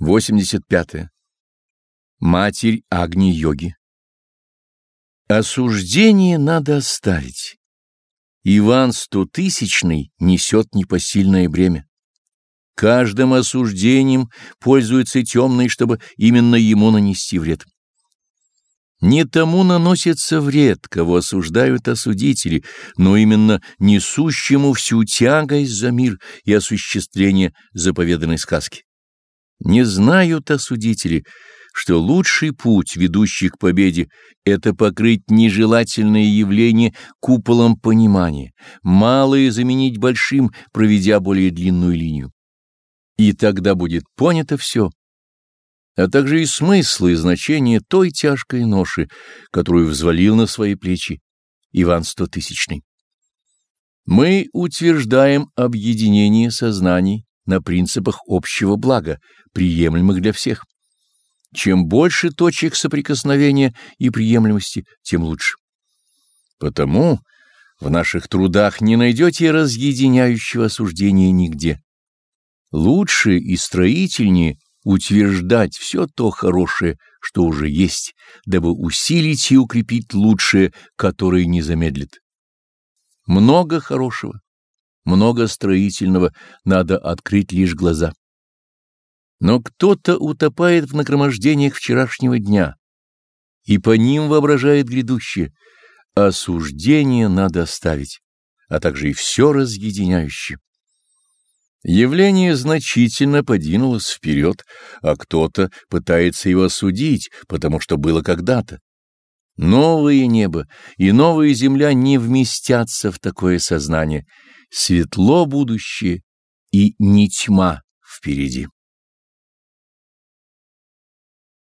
85. -е. Матерь Агни-йоги Осуждение надо оставить. Иван Стотысячный несет непосильное бремя. Каждым осуждением пользуется темный, чтобы именно ему нанести вред. Не тому наносится вред, кого осуждают осудители, но именно несущему всю тягость за мир и осуществление заповеданной сказки. Не знают осудители, что лучший путь, ведущий к победе, это покрыть нежелательные явления куполом понимания, малое заменить большим, проведя более длинную линию. И тогда будет понято все, а также и смысл и значение той тяжкой ноши, которую взвалил на свои плечи Иван Стотысячный. Мы утверждаем объединение сознаний на принципах общего блага, приемлемых для всех. Чем больше точек соприкосновения и приемлемости, тем лучше. Потому в наших трудах не найдете разъединяющего осуждения нигде. Лучше и строительнее утверждать все то хорошее, что уже есть, дабы усилить и укрепить лучшее, которое не замедлит. Много хорошего много строительного, надо открыть лишь глаза. Но кто-то утопает в нагромождениях вчерашнего дня и по ним воображает грядущее. Осуждение надо оставить, а также и все разъединяющее. Явление значительно подвинулось вперед, а кто-то пытается его осудить, потому что было когда-то. Новое небо и новая земля не вместятся в такое сознание — светло будущее и не тьма впереди.